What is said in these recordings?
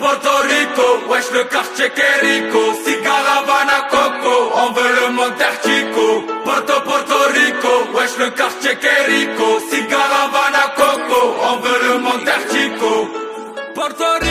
Porto Rico, wesh le quartier Querico, Cigaravana Coco, on veut le Monter Chico, Porto Porto Rico, wesh le quartier Querico, Cigaravana Coco, on veut le Monter Chico, Porto Rico.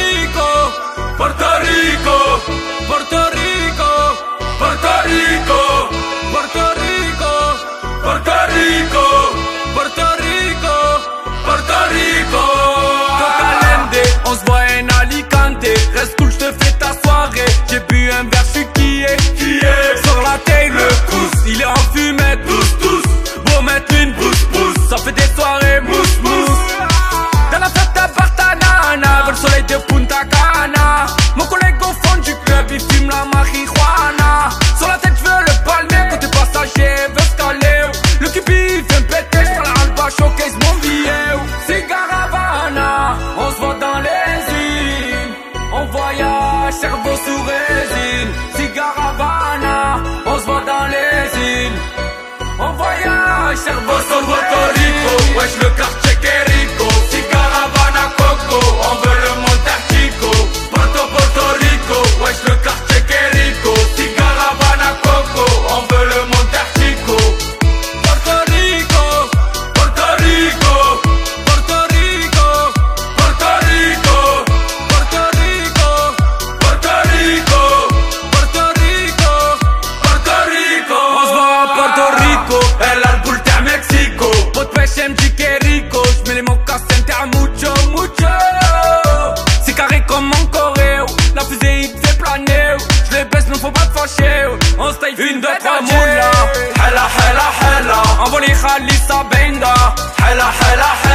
Cervoso, Botorico, wesh le quartier Querico Caravana, Coco, on veut le Montartico Porto, Porto Rico, wesh le quartier Querico Caravana, Coco, on veut le Montartico Porto Rico, Porto Rico, Porto Rico, Porto Rico, Porto Rico, Porto Rico, Porto Rico, Porto Rico, Porto Rico, Porto Rico مولا. حلا حلا حلا. أبو اللي يخلي حلا حلا حلا.